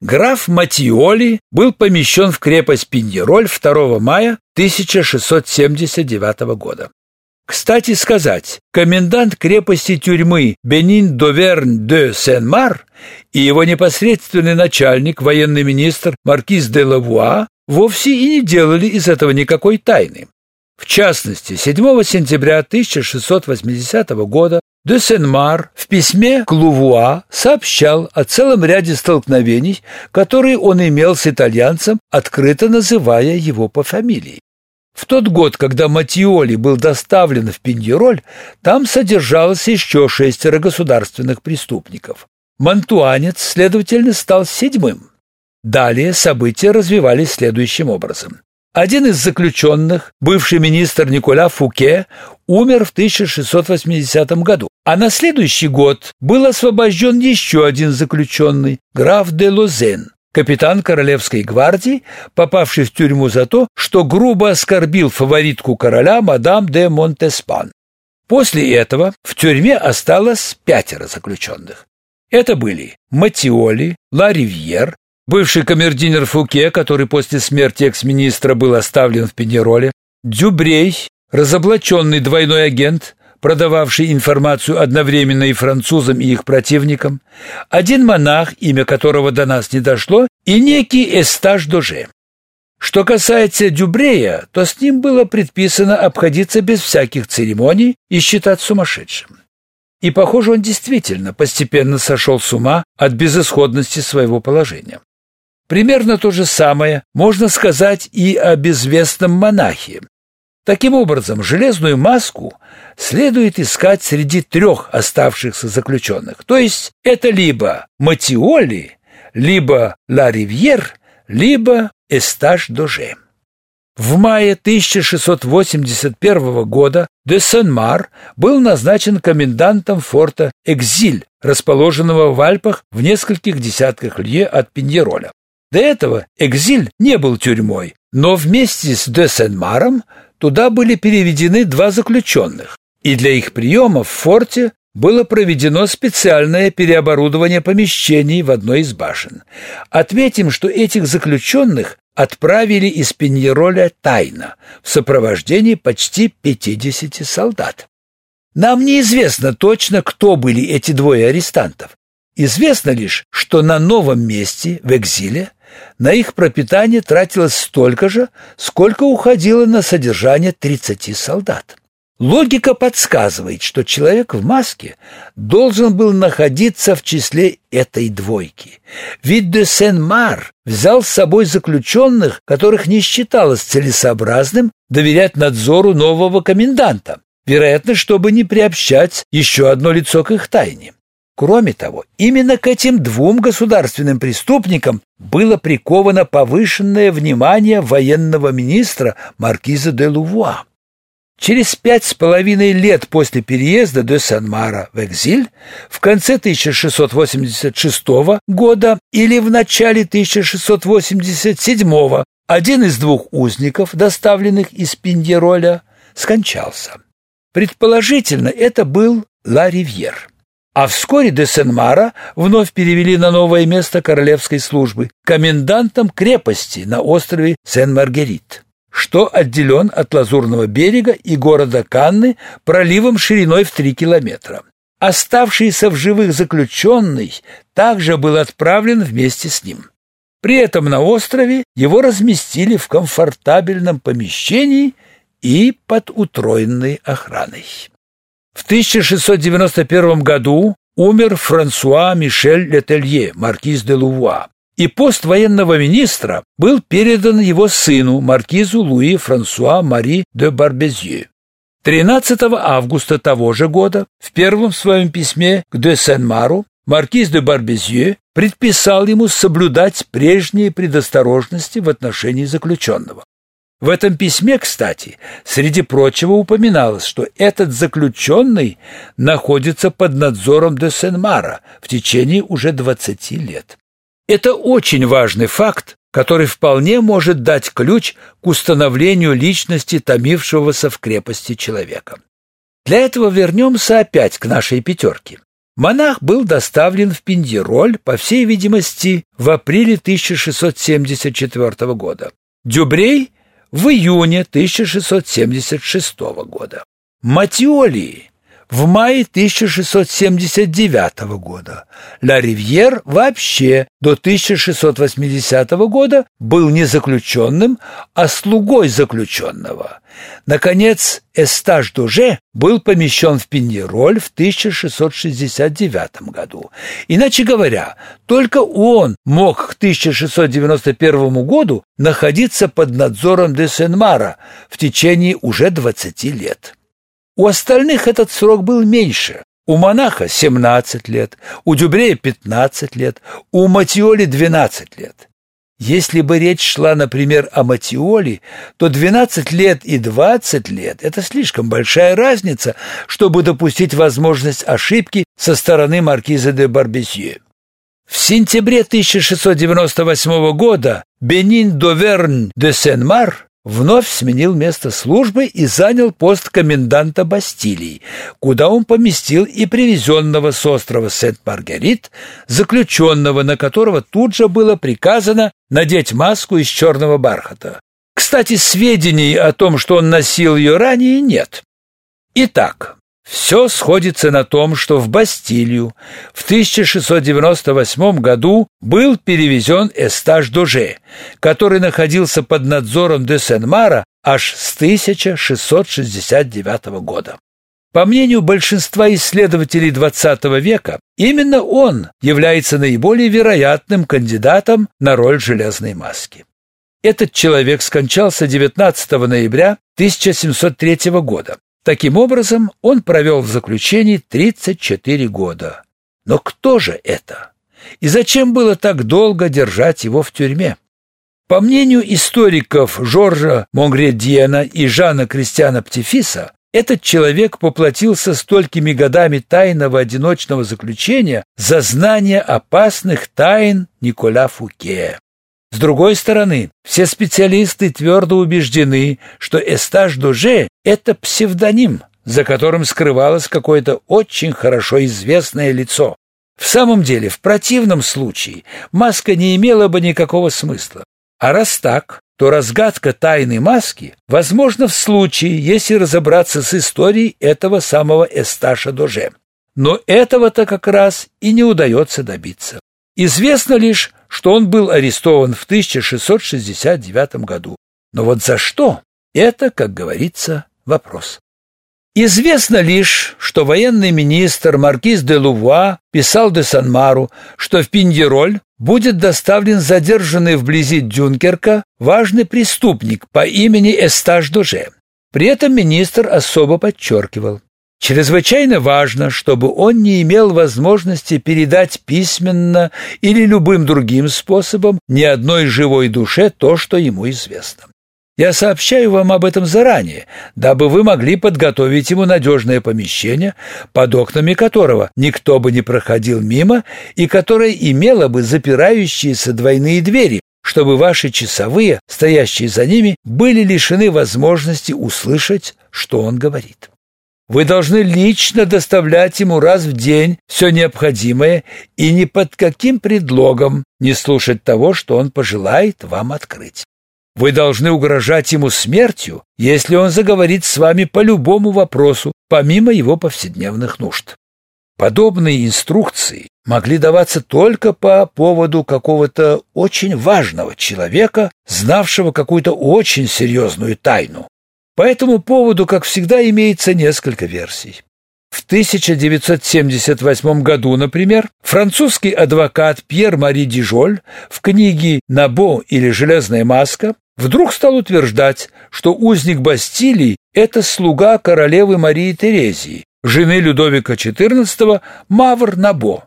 Граф Матиоли был помещен в крепость Пиньероль 2 мая 1679 года. Кстати сказать, комендант крепости тюрьмы Бенин-Доверн-де-Сен-Мар и его непосредственный начальник, военный министр Маркиз де Лавуа, вовсе и не делали из этого никакой тайны. В частности, 7 сентября 1680 года де Сен-Мар в письме к Лувуа сообщал о целом ряде столкновений, которые он имел с итальянцем, открыто называя его по фамилии. В тот год, когда Матиоли был доставлен в Пиньероль, там содержалось еще шестеро государственных преступников. Мантуанец, следовательно, стал седьмым. Далее события развивались следующим образом. Один из заключенных, бывший министр Николя Фуке, умер в 1680 году, а на следующий год был освобожден еще один заключенный, граф де Лозен капитан Королевской гвардии, попавший в тюрьму за то, что грубо оскорбил фаворитку короля мадам де Монтеспан. После этого в тюрьме осталось пятеро заключенных. Это были Матиоли, Ла Ривьер, бывший камердинер Фуке, который после смерти экс-министра был оставлен в Пенероле, Дюбрей, разоблаченный двойной агент, продававший информацию одновременно и французам, и их противникам, один монах, имя которого до нас не дошло, и некий Эстаж Доже. Что касается Дюбрея, то с ним было предписано обходиться без всяких церемоний и считать сумасшедшим. И, похоже, он действительно постепенно сошел с ума от безысходности своего положения. Примерно то же самое можно сказать и о безвестном монахе, Таким образом, железную маску следует искать среди трех оставшихся заключенных. То есть это либо Матиоли, либо Ла Ривьер, либо Эстаж Доже. В мае 1681 года де Сен-Мар был назначен комендантом форта Экзиль, расположенного в Альпах в нескольких десятках лье от Пиньероля. До этого Экзиль не был тюрьмой, но вместе с де Туда были переведены два заключенных, и для их приема в форте было проведено специальное переоборудование помещений в одной из башен. Отметим, что этих заключенных отправили из Пеньероля тайно в сопровождении почти 50 солдат. Нам неизвестно точно, кто были эти двое арестантов. Известно лишь, что на новом месте, в экзиле, на их пропитание тратилось столько же, сколько уходило на содержание 30 солдат. Логика подсказывает, что человек в маске должен был находиться в числе этой двойки. Ведь де Сен-Мар взял с собой заключенных, которых не считалось целесообразным доверять надзору нового коменданта, вероятно, чтобы не приобщать еще одно лицо к их тайне. Кроме того, именно к этим двум государственным преступникам было приковано повышенное внимание военного министра маркиза де Лувуа. Через пять с половиной лет после переезда де Сан-Мара в экзиль, в конце 1686 года или в начале 1687 один из двух узников, доставленных из Пиньероля, скончался. Предположительно, это был Ла Ривьер а вскоре де Сен-Мара вновь перевели на новое место королевской службы комендантом крепости на острове Сен-Маргерит, что отделен от Лазурного берега и города Канны проливом шириной в три километра. Оставшийся в живых заключенный также был отправлен вместе с ним. При этом на острове его разместили в комфортабельном помещении и под утроенной охраной. В 1691 году умер Франсуа Мишель Летелье, маркиз де Лувуа, и пост военного министра был передан его сыну, маркизу Луи Франсуа Мари де Барбезье. 13 августа того же года в первом своем письме к де Сен-Мару маркиз де Барбезье предписал ему соблюдать прежние предосторожности в отношении заключенного. В этом письме, кстати, среди прочего упоминалось, что этот заключенный находится под надзором де Сен-Мара в течение уже 20 лет. Это очень важный факт, который вполне может дать ключ к установлению личности томившегося в крепости человека. Для этого вернемся опять к нашей пятерке. Монах был доставлен в Пиндироль, по всей видимости, в апреле 1674 года. Дюбрей в июне 1676 года. Матиоли в мае 1679 года. Ла Ривьер вообще до 1680 года был не заключенным, а слугой заключенного. Наконец, Эстаж Дуже был помещен в Пеньероль в 1669 году. Иначе говоря, только он мог к 1691 году находиться под надзором де Сен-Мара в течение уже 20 лет. У остальных этот срок был меньше. У монаха 17 лет, у Дюбрея 15 лет, у Матиоли 12 лет. Если бы речь шла, например, о Матиоли, то 12 лет и 20 лет – это слишком большая разница, чтобы допустить возможность ошибки со стороны маркиза де Барбесье. В сентябре 1698 года Бенин Довернь де Сен-Мар вновь сменил место службы и занял пост коменданта Бастилии, куда он поместил и привезенного с острова Сент-Маргарит, заключенного, на которого тут же было приказано надеть маску из черного бархата. Кстати, сведений о том, что он носил ее ранее, нет. Итак, все сходится на том, что в Бастилию в 1698 году был перевезен Эстаж Доже, который находился под надзором де Сен-Мара аж с 1669 года. По мнению большинства исследователей XX века, именно он является наиболее вероятным кандидатом на роль железной маски. Этот человек скончался 19 ноября 1703 года. Таким образом, он провел в заключении 34 года. Но кто же это? И зачем было так долго держать его в тюрьме? По мнению историков Жоржа Монгредиена и Жана Кристиана Птифиса, этот человек поплатился столькими годами тайного одиночного заключения за знание опасных тайн Николя Фуке. С другой стороны, все специалисты твердо убеждены, что Эстаж Доже – это псевдоним, за которым скрывалось какое-то очень хорошо известное лицо. В самом деле, в противном случае маска не имела бы никакого смысла. А раз так, то разгадка тайны маски возможна в случае, если разобраться с историей этого самого Эсташа Доже. Но этого-то как раз и не удается добиться. Известно лишь, что он был арестован в 1669 году. Но вот за что? Это, как говорится, вопрос. Известно лишь, что военный министр маркиз де Лувуа писал де Санмару, что в Пиндероль будет доставлен задержанный вблизи Дюнкерка важный преступник по имени Эстаж Доже. При этом министр особо подчеркивал, Чрезвычайно важно, чтобы он не имел возможности передать письменно или любым другим способом ни одной живой душе то, что ему известно. Я сообщаю вам об этом заранее, дабы вы могли подготовить ему надежное помещение, под окнами которого никто бы не проходил мимо и которое имело бы запирающиеся двойные двери, чтобы ваши часовые, стоящие за ними, были лишены возможности услышать, что он говорит. Вы должны лично доставлять ему раз в день все необходимое и ни под каким предлогом не слушать того, что он пожелает вам открыть. Вы должны угрожать ему смертью, если он заговорит с вами по любому вопросу, помимо его повседневных нужд. Подобные инструкции могли даваться только по поводу какого-то очень важного человека, знавшего какую-то очень серьезную тайну. По этому поводу, как всегда, имеется несколько версий. В 1978 году, например, французский адвокат Пьер-Мари Дижоль в книге «Набо» или «Железная маска» вдруг стал утверждать, что узник Бастилии – это слуга королевы Марии Терезии, жены Людовика XIV Мавр Набо.